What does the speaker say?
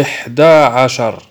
إحدى عشر.